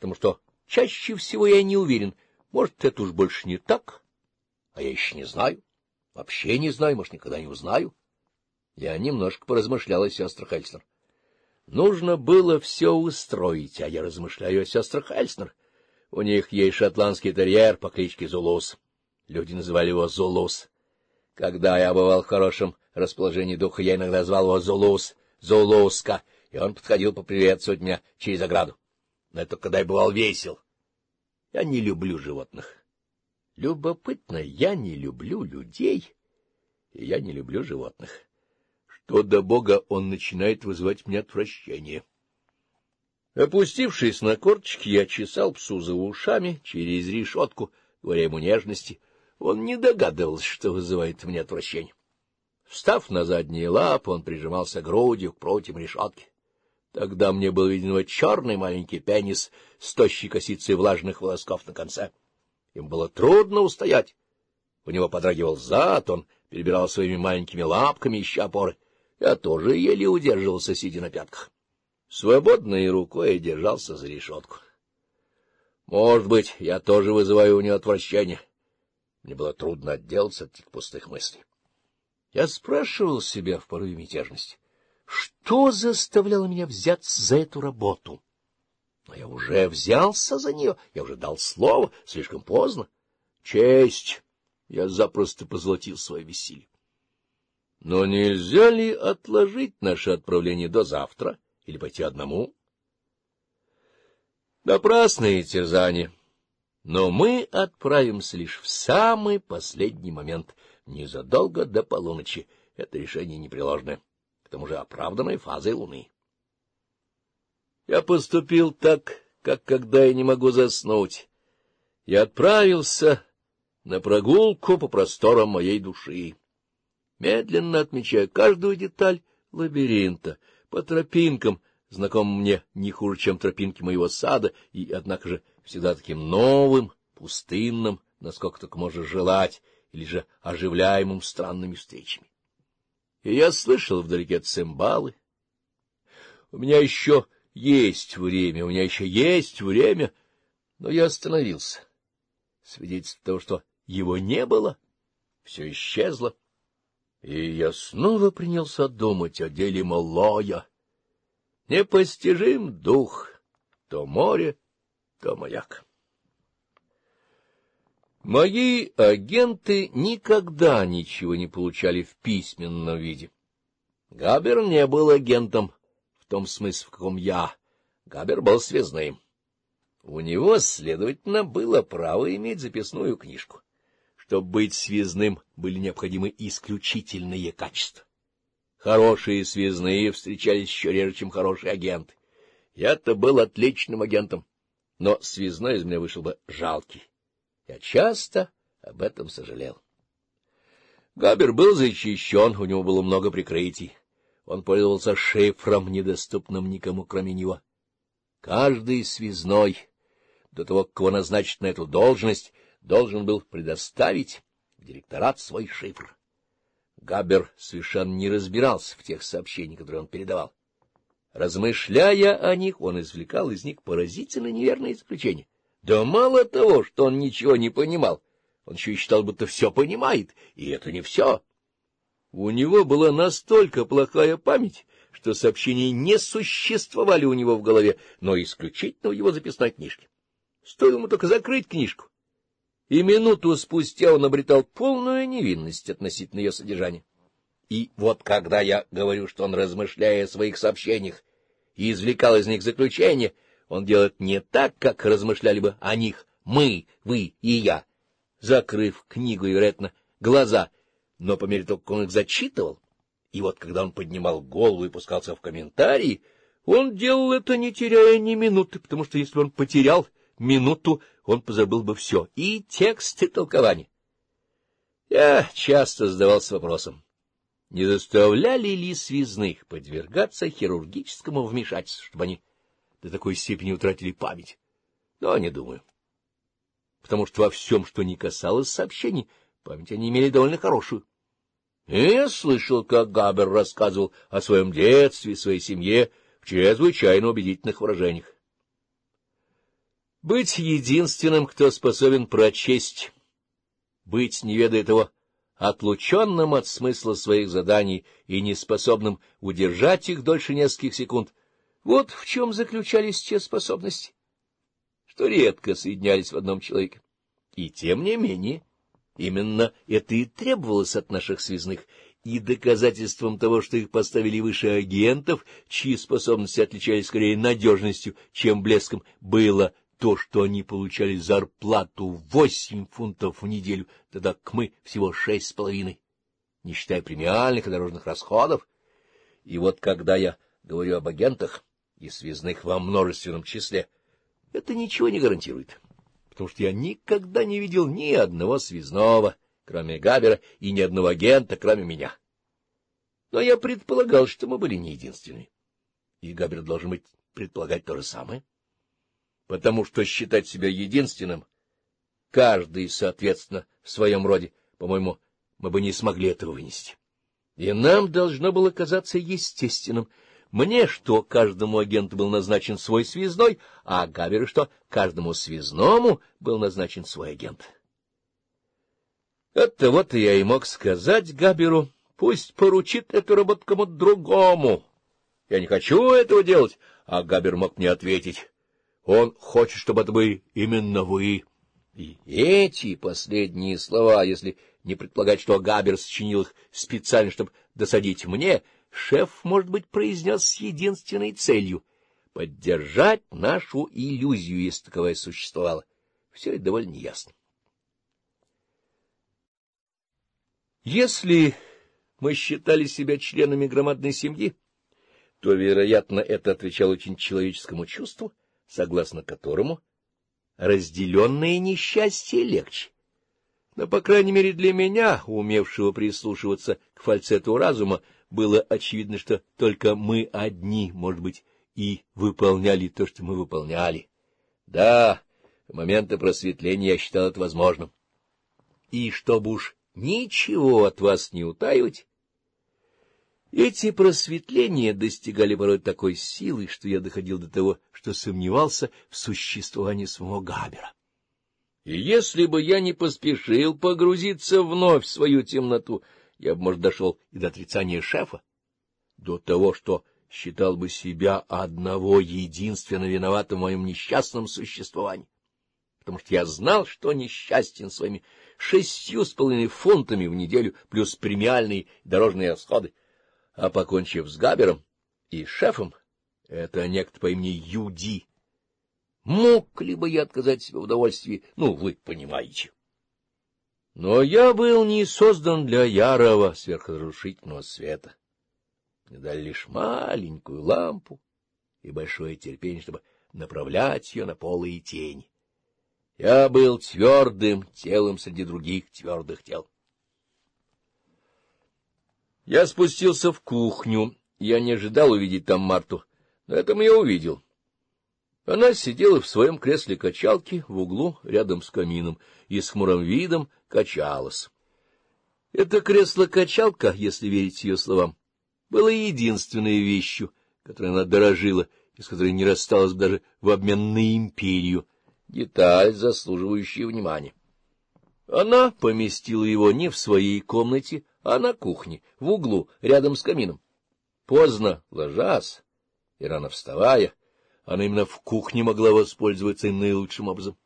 потому что чаще всего я не уверен. Может, это уж больше не так, а я еще не знаю. Вообще не знаю, может, никогда не узнаю. Я немножко поразмышляла, сестра Хельснер. Нужно было все устроить, а я размышляю о сестрах Хельснер. У них есть шотландский терьер по кличке Зулус. Люди называли его Зулус. Когда я бывал в хорошем расположении духа, я иногда звал его Зулус, Зулуска, и он подходил поприветствовать меня через ограду но это когда я бывал весел. Я не люблю животных. Любопытно, я не люблю людей, и я не люблю животных. Что до Бога он начинает вызывать мне отвращение. Опустившись на корточки, я чесал псу за ушами через решетку, говоря ему нежности. Он не догадывался, что вызывает у меня отвращение. Встав на задние лапы, он прижимался грудью к против решетки. Тогда мне был виден черный маленький пенис с тощей косицей влажных волосков на конце. Им было трудно устоять. У него подрагивал зад, он перебирал своими маленькими лапками, ища опоры. Я тоже еле удерживался, сидя на пятках. Свободной рукой я держался за решетку. Может быть, я тоже вызываю у него отвращение. Мне было трудно отделаться от этих пустых мыслей. Я спрашивал себя в порыве мятежности — что заставляло меня взяться за эту работу? Но я уже взялся за нее, я уже дал слово, слишком поздно. Честь! Я запросто позолотил свое веселье. Но нельзя ли отложить наше отправление до завтра или пойти одному? Напрасные терзания. Но мы отправимся лишь в самый последний момент, незадолго до полуночи. Это решение непреложное к тому же оправданной фазой Луны. Я поступил так, как когда я не могу заснуть. и отправился на прогулку по просторам моей души, медленно отмечая каждую деталь лабиринта, по тропинкам, знакомым мне не хуже, чем тропинки моего сада, и, однако же, всегда таким новым, пустынным, насколько так можно желать, или же оживляемым странными встречами и я слышал вдалеке цимбалы. У меня еще есть время, у меня еще есть время, но я остановился. Свидетельство того, что его не было, все исчезло, и я снова принялся думать о деле малоя. Непостижим дух, то море, то маяк. Мои агенты никогда ничего не получали в письменном виде. Габер не был агентом, в том смысле, в каком я. Габер был связным. У него, следовательно, было право иметь записную книжку. Чтобы быть связным, были необходимы исключительные качества. Хорошие связные встречались еще реже, чем хорошие агенты. Я-то был отличным агентом, но связной из меня вышел бы жалкий. Я часто об этом сожалел. Габер был защищен, у него было много прикрытий. Он пользовался шифром, недоступным никому, кроме него. Каждый связной, до того, кого назначат на эту должность, должен был предоставить в директорат свой шифр. Габер совершенно не разбирался в тех сообщениях, которые он передавал. Размышляя о них, он извлекал из них поразительно неверные заключения — да мало того, что он ничего не понимал, он еще и считал, будто все понимает, и это не все. У него была настолько плохая память, что сообщения не существовали у него в голове, но исключительно в его записной книжке. Стоило ему только закрыть книжку, и минуту спустя он обретал полную невинность относительно ее содержания. И вот когда я говорю, что он, размышляя о своих сообщениях, извлекал из них заключение — он делает не так, как размышляли бы о них мы, вы и я, закрыв книгу и, вероятно, глаза, но по мере того, как он их зачитывал, и вот когда он поднимал голову и пускался в комментарии, он делал это, не теряя ни минуты, потому что если он потерял минуту, он позабыл бы все, и текст, и толкование. Я часто задавался вопросом, не заставляли ли связных подвергаться хирургическому вмешательству, чтобы они до такой степени утратили память. Но не думаю. Потому что во всем, что не касалось сообщений, память они имели довольно хорошую. Я слышал, как Габер рассказывал о своем детстве, своей семье в чрезвычайно убедительных выражениях. Быть единственным, кто способен прочесть, быть, не ведая того, отлученным от смысла своих заданий и неспособным удержать их дольше нескольких секунд, вот в чем заключались те способности, что редко соединялись в одном человеке. И тем не менее, именно это и требовалось от наших связных, и доказательством того, что их поставили выше агентов, чьи способности отличались скорее надежностью, чем блеском, было то, что они получали зарплату восемь фунтов в неделю, тогда к мы всего шесть с половиной, не считая премиальных и дорожных расходов. И вот когда я говорю об агентах, и связных во множественном числе, это ничего не гарантирует, потому что я никогда не видел ни одного связного, кроме Габера, и ни одного агента, кроме меня. Но я предполагал, что мы были не единственными. И Габер должен быть предполагать то же самое, потому что считать себя единственным каждый, соответственно, в своем роде, по-моему, мы бы не смогли этого вынести. И нам должно было казаться естественным — мне что каждому агенту был назначен свой связной, а Габеру что каждому связному был назначен свой агент. Это вот я и мог сказать Габеру, пусть поручит эту работу кому-то другому. Я не хочу этого делать, а Габер мог мне ответить. Он хочет, чтобы это были именно вы. И эти последние слова, если не предполагать, что Габер сочинил их специально, чтобы досадить мне, — шеф, может быть, произнес с единственной целью — поддержать нашу иллюзию, если таковая существовала. Все это довольно ясно. Если мы считали себя членами громадной семьи, то, вероятно, это отвечало очень человеческому чувству, согласно которому разделенное несчастье легче. Но, по крайней мере, для меня, умевшего прислушиваться к фальцету разума, было очевидно, что только мы одни, может быть, и выполняли то, что мы выполняли. Да, в моменты просветления я считал это возможным. И чтобы уж ничего от вас не утаивать, эти просветления достигали порой такой силы, что я доходил до того, что сомневался в существовании самого Габера. И если бы я не поспешил погрузиться вновь в свою темноту, — я бы, может, дошел и до отрицания шефа, до того, что считал бы себя одного единственно виноватым в моем несчастном существовании, потому что я знал, что несчастен своими шестью с половиной фунтами в неделю плюс премиальные дорожные расходы, а покончив с Габером и шефом, это некто по имени Юди, мог ли бы я отказать себе в удовольствии, ну, вы понимаете. Но я был не создан для ярого сверхразрушительного света. Мне дали лишь маленькую лампу и большое терпение, чтобы направлять ее на полые тени. Я был твердым телом среди других твердых тел. Я спустился в кухню. Я не ожидал увидеть там Марту, но это я увидел. Она сидела в своем кресле-качалке в углу рядом с камином и с хмурым видом качалась. Это кресло-качалка, если верить ее словам, было единственной вещью, которой она дорожила и с которой не рассталась даже в обмен на империю, деталь, заслуживающая внимания. Она поместила его не в своей комнате, а на кухне, в углу, рядом с камином. Поздно ложась и рано вставая, она именно в кухне могла воспользоваться и наилучшим образом.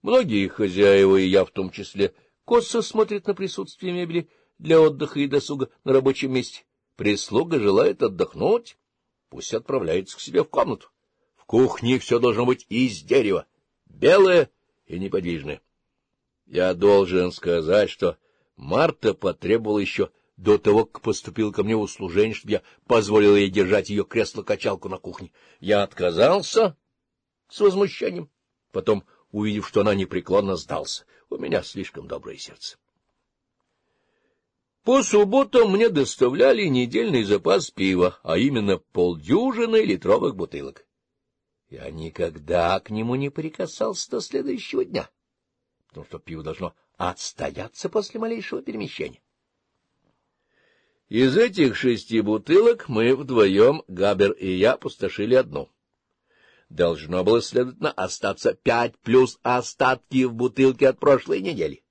Многие хозяева, и я в том числе, косо смотрят на присутствие мебели для отдыха и досуга на рабочем месте. Прислуга желает отдохнуть, пусть отправляется к себе в комнату. В кухне все должно быть из дерева, белое и неподвижное. Я должен сказать, что Марта потребовала еще до того, как поступил ко мне в услу чтобы я позволил ей держать ее кресло-качалку на кухне. Я отказался с возмущением. Потом, увидев, что она непреклонно сдался, у меня слишком доброе сердце. По субботам мне доставляли недельный запас пива, а именно полдюжины литровых бутылок. Я никогда к нему не прикасался до следующего дня, потому что пиво должно отстояться после малейшего перемещения. Из этих шести бутылок мы вдвоем, Габер и я, пустошили одну. Должно было, следовательно, остаться пять плюс остатки в бутылке от прошлой недели.